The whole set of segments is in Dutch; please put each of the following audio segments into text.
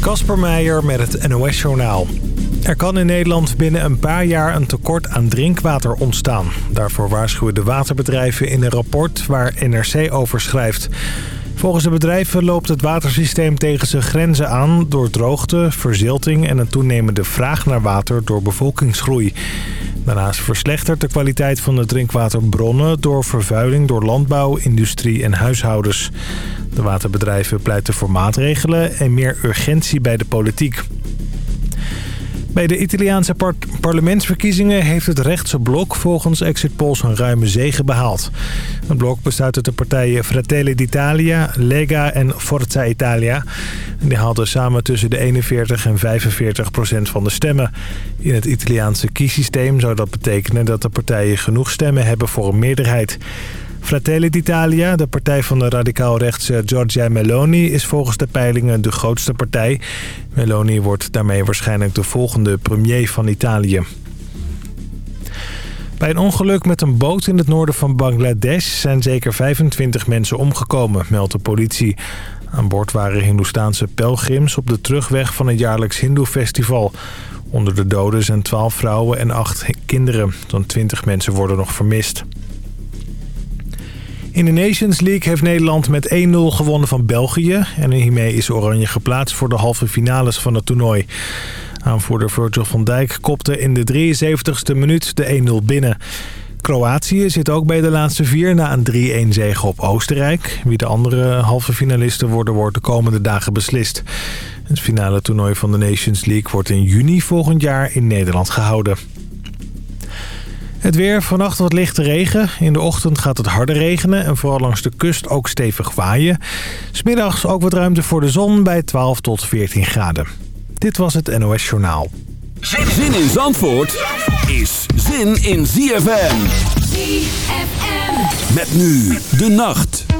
Kasper Meijer met het NOS-journaal. Er kan in Nederland binnen een paar jaar een tekort aan drinkwater ontstaan. Daarvoor waarschuwen de waterbedrijven in een rapport waar NRC over schrijft. Volgens de bedrijven loopt het watersysteem tegen zijn grenzen aan... door droogte, verzilting en een toenemende vraag naar water door bevolkingsgroei. Daarnaast verslechtert de kwaliteit van de drinkwaterbronnen... door vervuiling door landbouw, industrie en huishoudens. De waterbedrijven pleiten voor maatregelen en meer urgentie bij de politiek. Bij de Italiaanse parlementsverkiezingen heeft het rechtse blok volgens exit polls een ruime zege behaald. Het blok bestaat uit de partijen Fratelli d'Italia, Lega en Forza Italia. Die haalden samen tussen de 41 en 45 procent van de stemmen. In het Italiaanse kiesysteem zou dat betekenen dat de partijen genoeg stemmen hebben voor een meerderheid. Fratelli d'Italia, de partij van de radicaal-rechtse Giorgia Meloni... is volgens de peilingen de grootste partij. Meloni wordt daarmee waarschijnlijk de volgende premier van Italië. Bij een ongeluk met een boot in het noorden van Bangladesh... zijn zeker 25 mensen omgekomen, meldt de politie. Aan boord waren Hindoestaanse pelgrims op de terugweg van het jaarlijks Hindoe-festival. Onder de doden zijn 12 vrouwen en 8 kinderen. Dan 20 mensen worden nog vermist. In de Nations League heeft Nederland met 1-0 gewonnen van België. En hiermee is Oranje geplaatst voor de halve finales van het toernooi. Aanvoerder Virgil van Dijk kopte in de 73ste minuut de 1-0 binnen. Kroatië zit ook bij de laatste vier na een 3-1 zege op Oostenrijk. Wie de andere halve finalisten worden, wordt de komende dagen beslist. Het finale toernooi van de Nations League wordt in juni volgend jaar in Nederland gehouden. Het weer, vannacht wat lichte regen. In de ochtend gaat het harder regenen en vooral langs de kust ook stevig waaien. Smiddags ook wat ruimte voor de zon bij 12 tot 14 graden. Dit was het NOS Journaal. Zin in Zandvoort is zin in ZFM. ZFM. Met nu de nacht.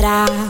esperar.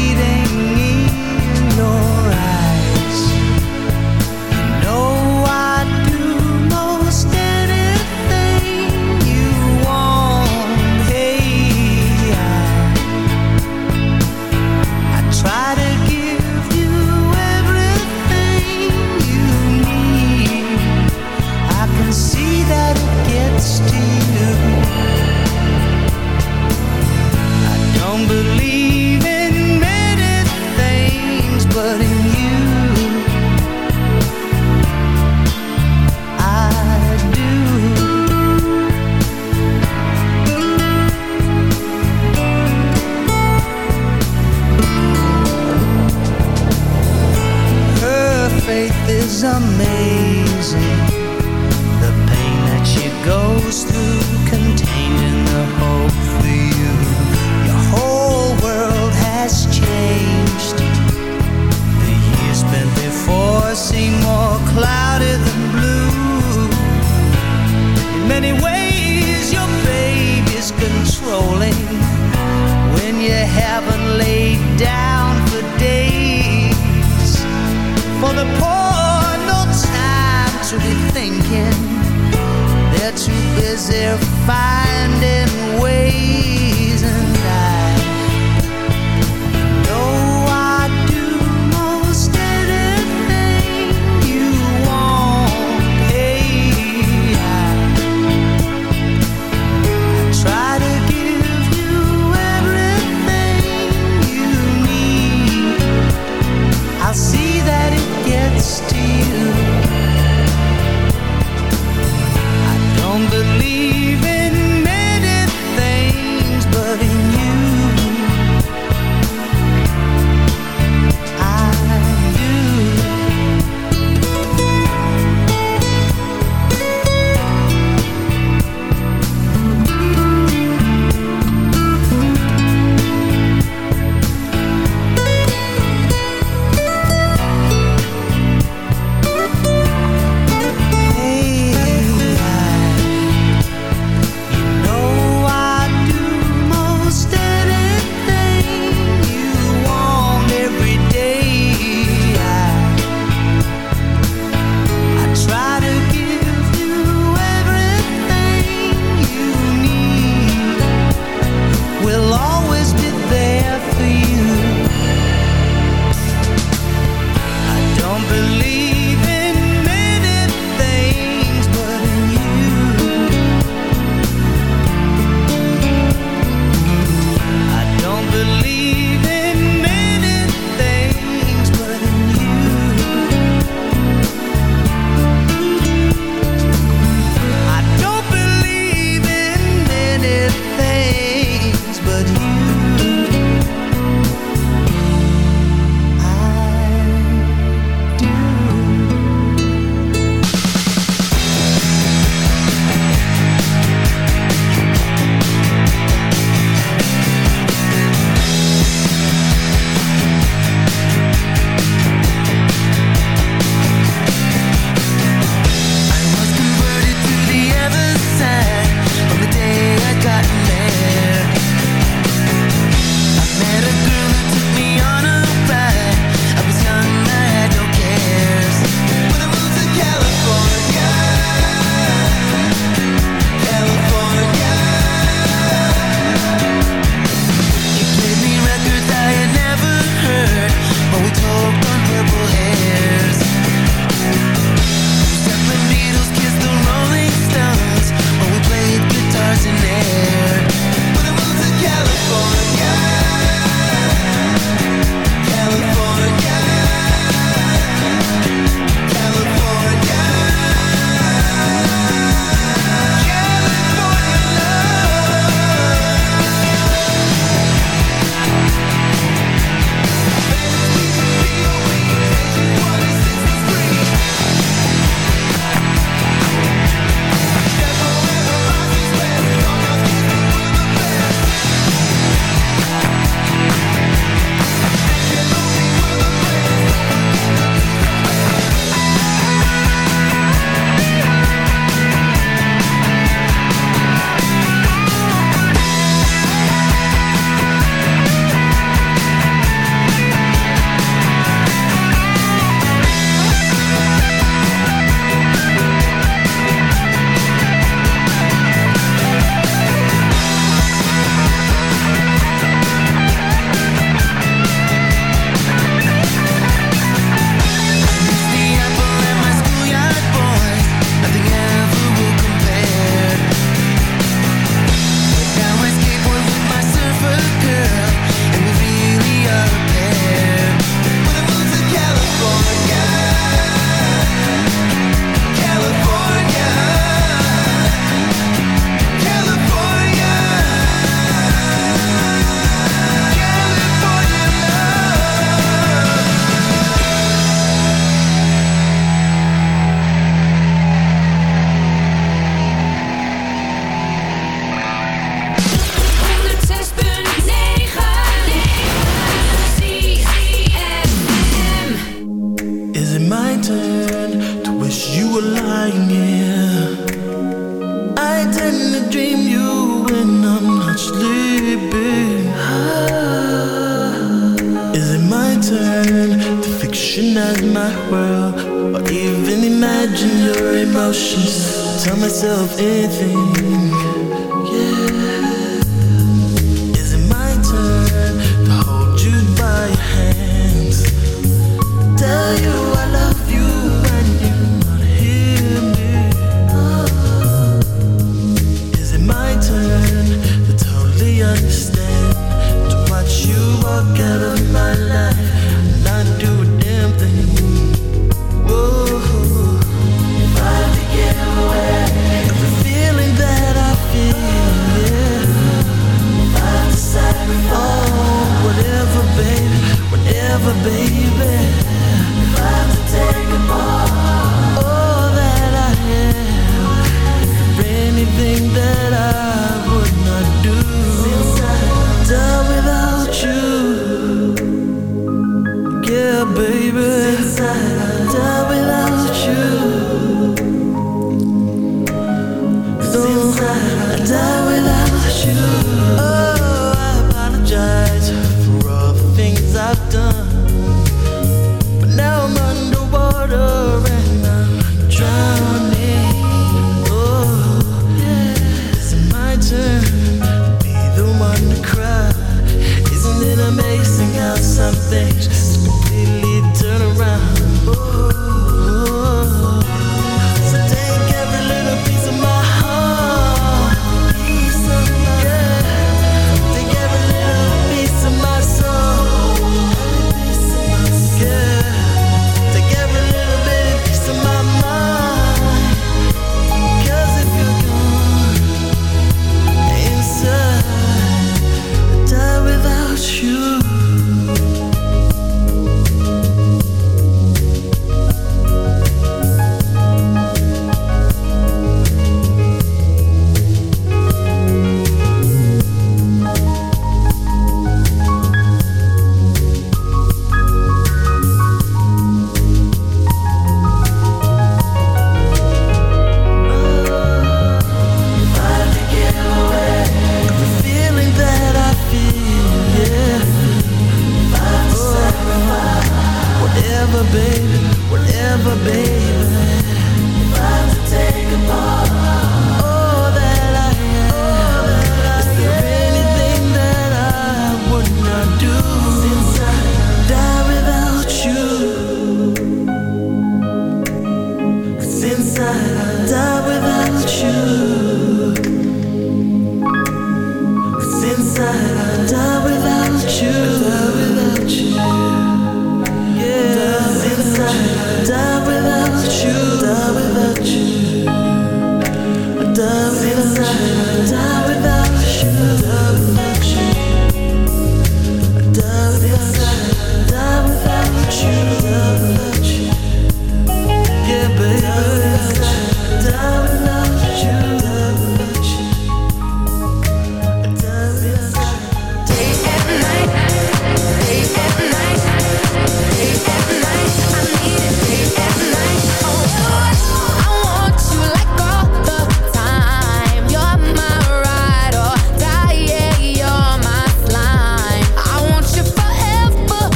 baby. Since I love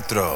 4.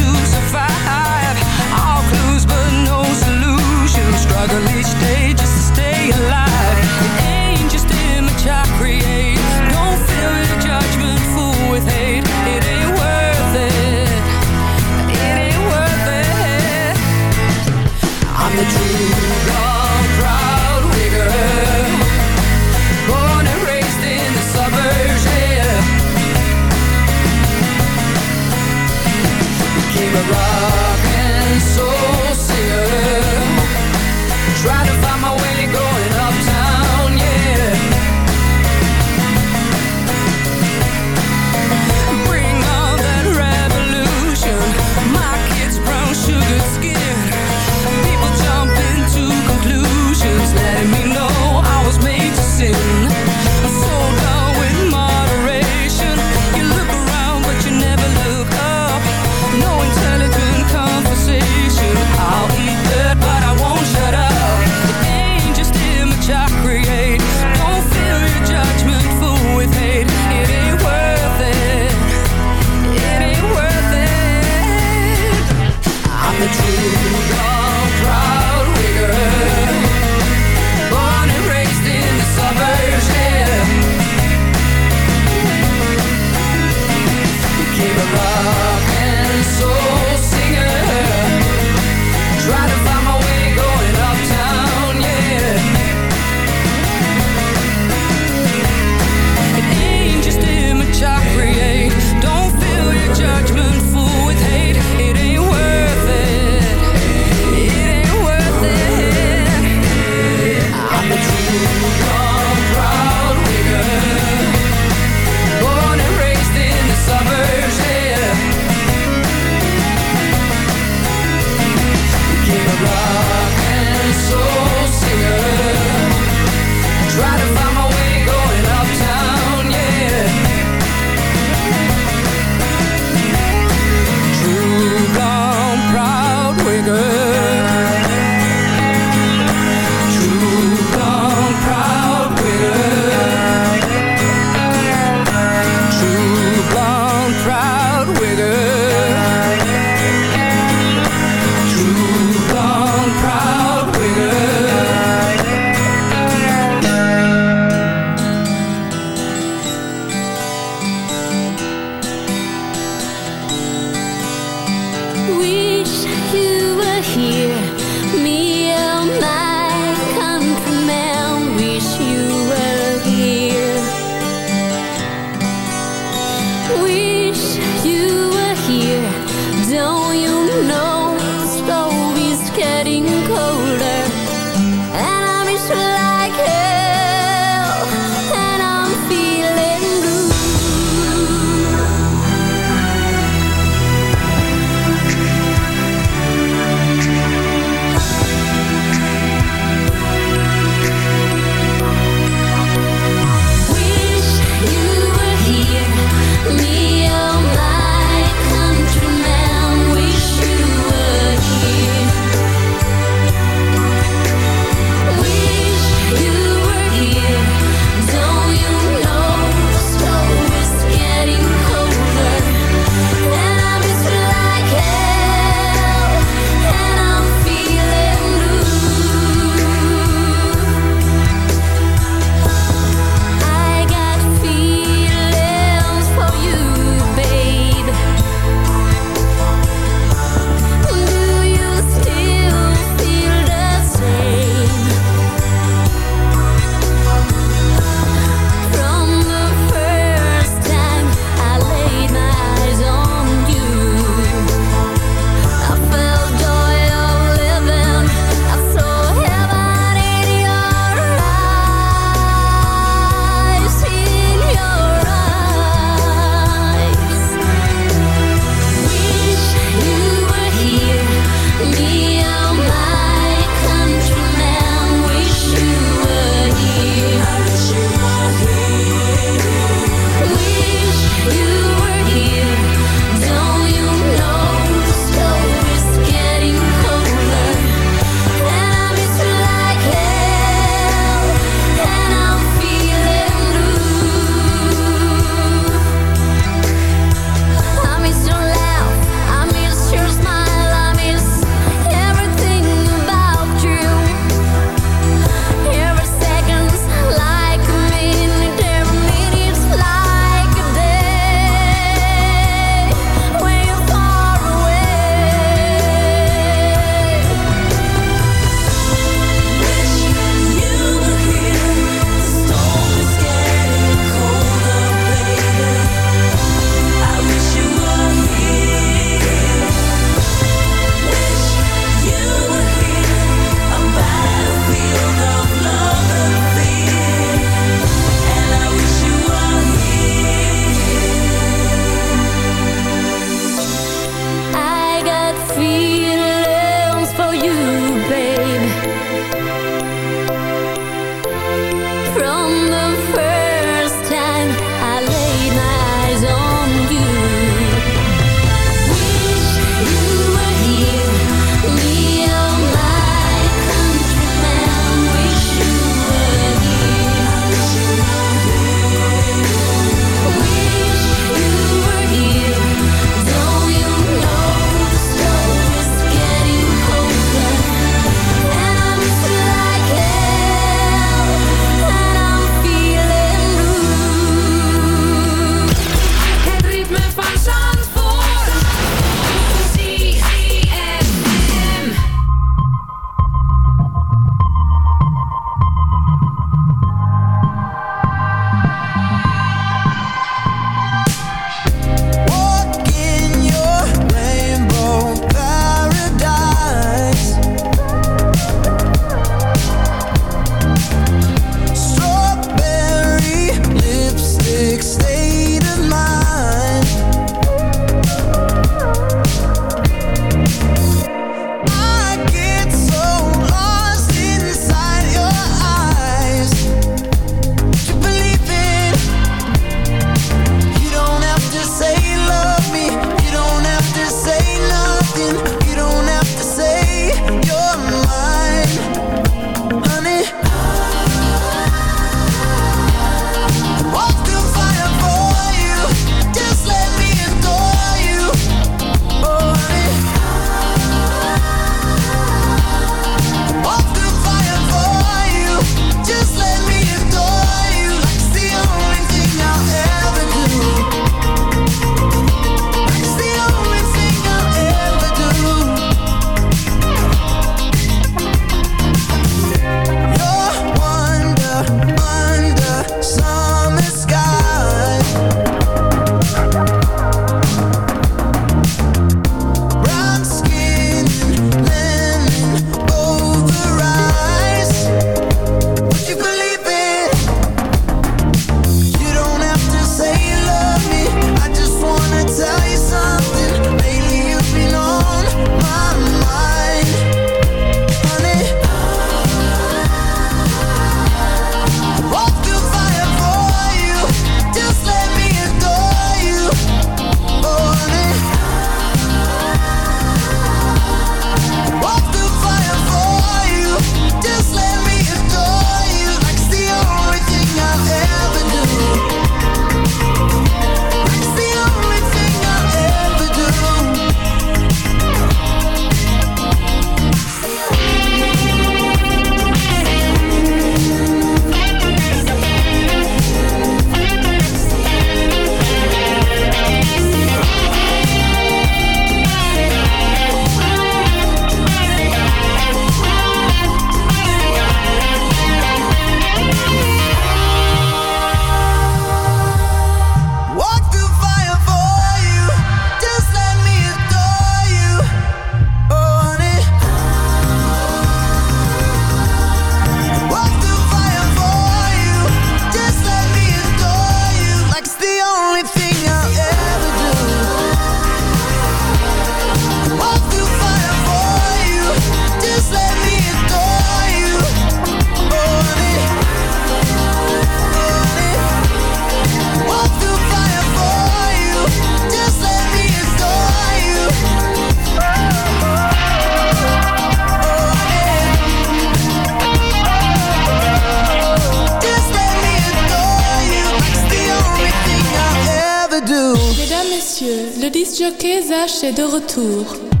De retour.